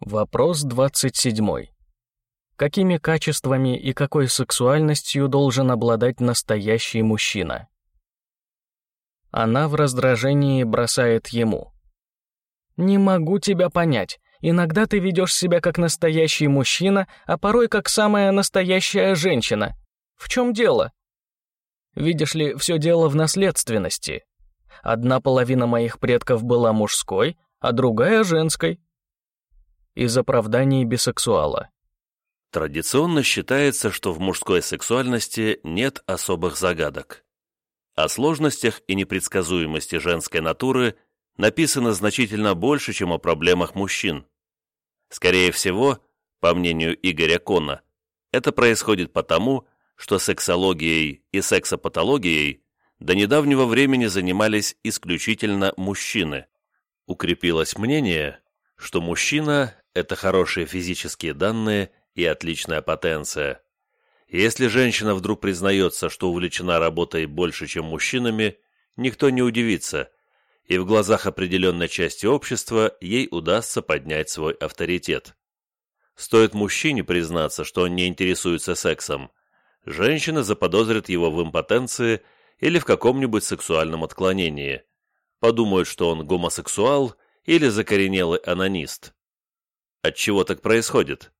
Вопрос 27. Какими качествами и какой сексуальностью должен обладать настоящий мужчина? Она в раздражении бросает ему. «Не могу тебя понять. Иногда ты ведешь себя как настоящий мужчина, а порой как самая настоящая женщина. В чем дело?» Видишь ли, все дело в наследственности. Одна половина моих предков была мужской, а другая — женской. Из оправданий бисексуала. Традиционно считается, что в мужской сексуальности нет особых загадок. О сложностях и непредсказуемости женской натуры написано значительно больше, чем о проблемах мужчин. Скорее всего, по мнению Игоря Кона, это происходит потому, что сексологией и сексопатологией до недавнего времени занимались исключительно мужчины. Укрепилось мнение, что мужчина – это хорошие физические данные и отличная потенция. Если женщина вдруг признается, что увлечена работой больше, чем мужчинами, никто не удивится, и в глазах определенной части общества ей удастся поднять свой авторитет. Стоит мужчине признаться, что он не интересуется сексом, женщина заподозрит его в импотенции или в каком-нибудь сексуальном отклонении. Подумают, что он гомосексуал или закоренелый анонист. От чего так происходит?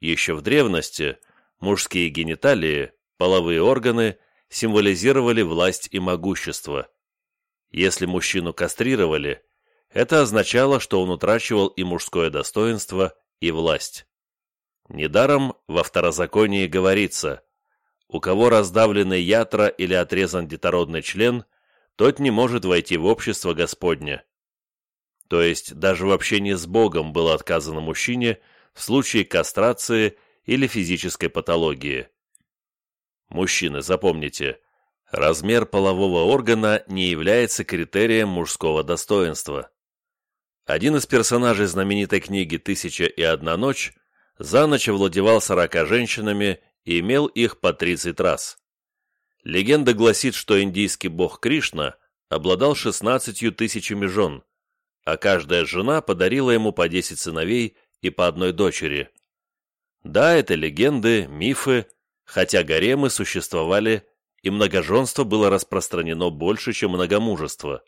Еще в древности мужские гениталии, половые органы символизировали власть и могущество. Если мужчину кастрировали, это означало, что он утрачивал и мужское достоинство, и власть. Недаром во второзаконии говорится у кого раздавлены ятра или отрезан детородный член, тот не может войти в общество Господне. То есть даже в общении с Богом было отказано мужчине в случае кастрации или физической патологии. Мужчины, запомните, размер полового органа не является критерием мужского достоинства. Один из персонажей знаменитой книги «Тысяча и одна ночь» за ночь овладевал сорока женщинами и имел их по 30 раз. Легенда гласит, что индийский бог Кришна обладал 16 тысячами жен, а каждая жена подарила ему по 10 сыновей и по одной дочери. Да, это легенды, мифы, хотя гаремы существовали, и многоженство было распространено больше, чем многомужество.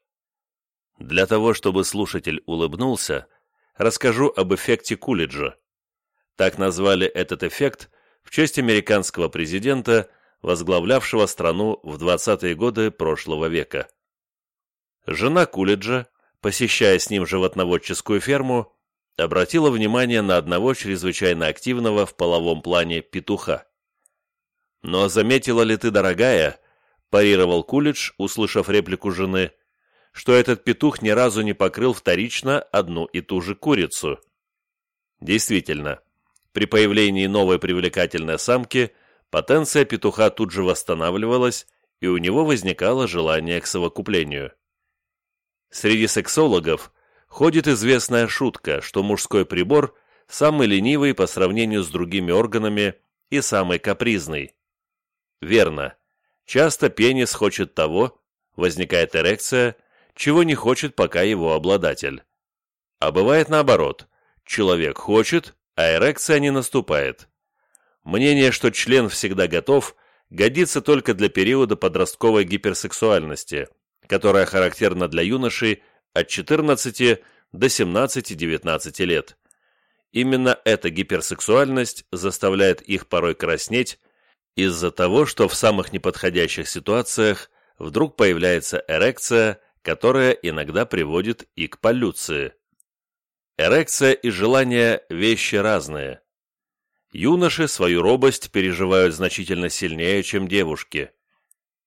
Для того, чтобы слушатель улыбнулся, расскажу об эффекте Кулиджа. Так назвали этот эффект в честь американского президента, возглавлявшего страну в 20-е годы прошлого века. Жена Кулиджа, посещая с ним животноводческую ферму, обратила внимание на одного чрезвычайно активного в половом плане петуха. «Но заметила ли ты, дорогая?» – парировал Кулидж, услышав реплику жены, что этот петух ни разу не покрыл вторично одну и ту же курицу. Действительно, при появлении новой привлекательной самки потенция петуха тут же восстанавливалась, и у него возникало желание к совокуплению. Среди сексологов ходит известная шутка, что мужской прибор самый ленивый по сравнению с другими органами и самый капризный. Верно. Часто пенис хочет того, возникает эрекция, чего не хочет пока его обладатель. А бывает наоборот. Человек хочет, а эрекция не наступает. Мнение, что член всегда готов, годится только для периода подростковой гиперсексуальности, которая характерна для юношей от 14 до 17-19 лет. Именно эта гиперсексуальность заставляет их порой краснеть из-за того, что в самых неподходящих ситуациях вдруг появляется эрекция, которая иногда приводит и к полюции. Эрекция и желание – вещи разные. Юноши свою робость переживают значительно сильнее, чем девушки.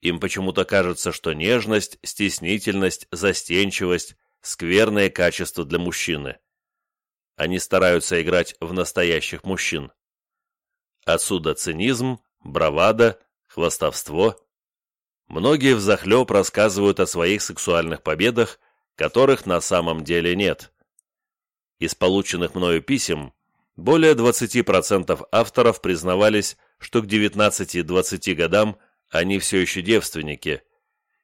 Им почему-то кажется, что нежность, стеснительность, застенчивость – скверные качества для мужчины. Они стараются играть в настоящих мужчин. Отсюда цинизм, бравада, хвастовство. Многие взахлеб рассказывают о своих сексуальных победах, которых на самом деле нет. Из полученных мною писем более 20% авторов признавались, что к 19-20 годам они все еще девственники,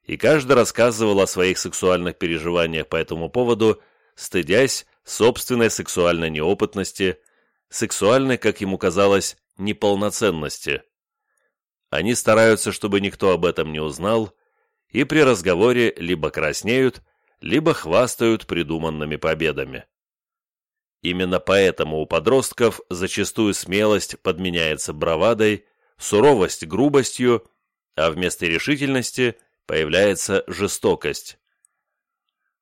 и каждый рассказывал о своих сексуальных переживаниях по этому поводу, стыдясь собственной сексуальной неопытности, сексуальной, как ему казалось, неполноценности. Они стараются, чтобы никто об этом не узнал, и при разговоре либо краснеют, либо хвастают придуманными победами. Именно поэтому у подростков зачастую смелость подменяется бравадой, суровость – грубостью, а вместо решительности появляется жестокость.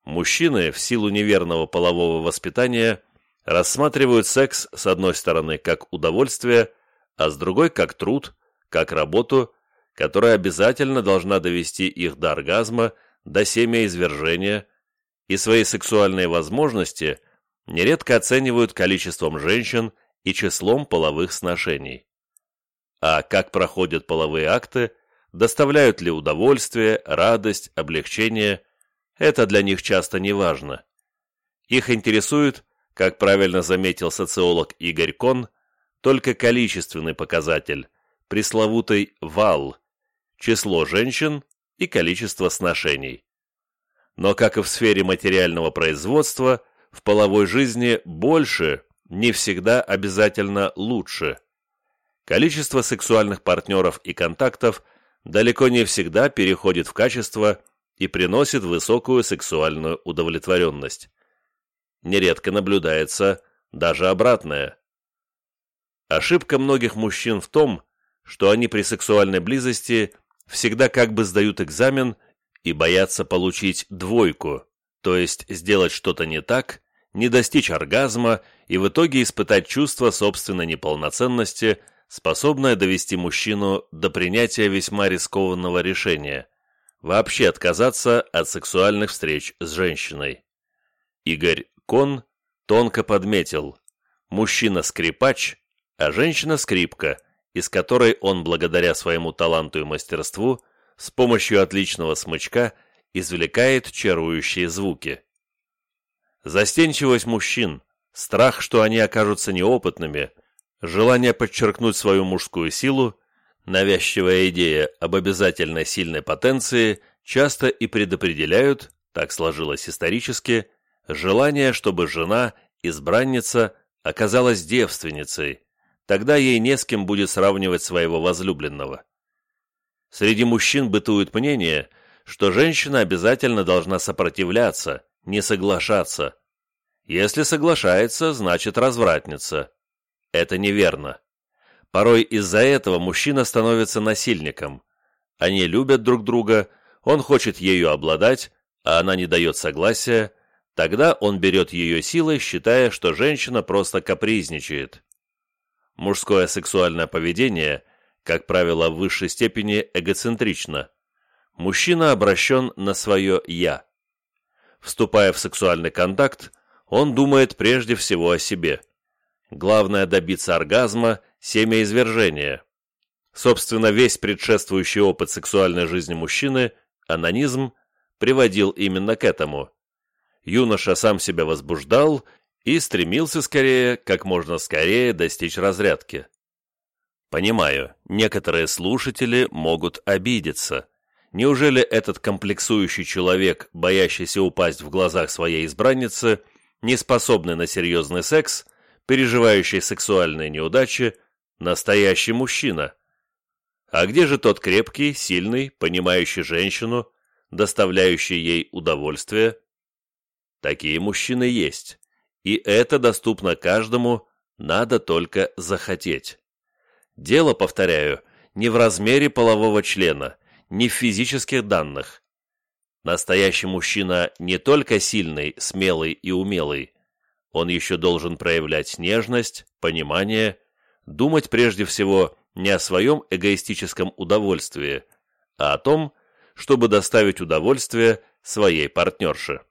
Мужчины в силу неверного полового воспитания рассматривают секс с одной стороны как удовольствие, а с другой как труд, как работу, которая обязательно должна довести их до оргазма, до семяизвержения, и свои сексуальные возможности нередко оценивают количеством женщин и числом половых сношений. А как проходят половые акты, доставляют ли удовольствие, радость, облегчение, это для них часто не важно. Их интересует, как правильно заметил социолог Игорь Кон, только количественный показатель, пресловутый вал, число женщин и количество сношений. Но, как и в сфере материального производства, в половой жизни больше не всегда обязательно лучше. Количество сексуальных партнеров и контактов далеко не всегда переходит в качество и приносит высокую сексуальную удовлетворенность. Нередко наблюдается даже обратное. Ошибка многих мужчин в том, что они при сексуальной близости всегда как бы сдают экзамен и боятся получить двойку, то есть сделать что-то не так, не достичь оргазма и в итоге испытать чувство собственной неполноценности, способное довести мужчину до принятия весьма рискованного решения – вообще отказаться от сексуальных встреч с женщиной. Игорь Кон тонко подметил – мужчина-скрипач, а женщина-скрипка, из которой он, благодаря своему таланту и мастерству, с помощью отличного смычка извлекает чарующие звуки. Застенчивость мужчин, страх, что они окажутся неопытными, желание подчеркнуть свою мужскую силу, навязчивая идея об обязательной сильной потенции часто и предопределяют, так сложилось исторически, желание, чтобы жена, избранница, оказалась девственницей, Тогда ей не с кем будет сравнивать своего возлюбленного. Среди мужчин бытует мнение, что женщина обязательно должна сопротивляться, не соглашаться. Если соглашается, значит развратница. Это неверно. Порой из-за этого мужчина становится насильником. Они любят друг друга, он хочет ею обладать, а она не дает согласия, тогда он берет ее силой, считая, что женщина просто капризничает. Мужское сексуальное поведение, как правило, в высшей степени эгоцентрично. Мужчина обращен на свое «я». Вступая в сексуальный контакт, он думает прежде всего о себе. Главное добиться оргазма, семяизвержения. Собственно, весь предшествующий опыт сексуальной жизни мужчины, анонизм, приводил именно к этому. Юноша сам себя возбуждал и стремился скорее, как можно скорее достичь разрядки. Понимаю, некоторые слушатели могут обидеться. Неужели этот комплексующий человек, боящийся упасть в глазах своей избранницы, не способный на серьезный секс, переживающий сексуальные неудачи, настоящий мужчина? А где же тот крепкий, сильный, понимающий женщину, доставляющий ей удовольствие? Такие мужчины есть и это доступно каждому, надо только захотеть. Дело, повторяю, не в размере полового члена, не в физических данных. Настоящий мужчина не только сильный, смелый и умелый, он еще должен проявлять нежность, понимание, думать прежде всего не о своем эгоистическом удовольствии, а о том, чтобы доставить удовольствие своей партнерше.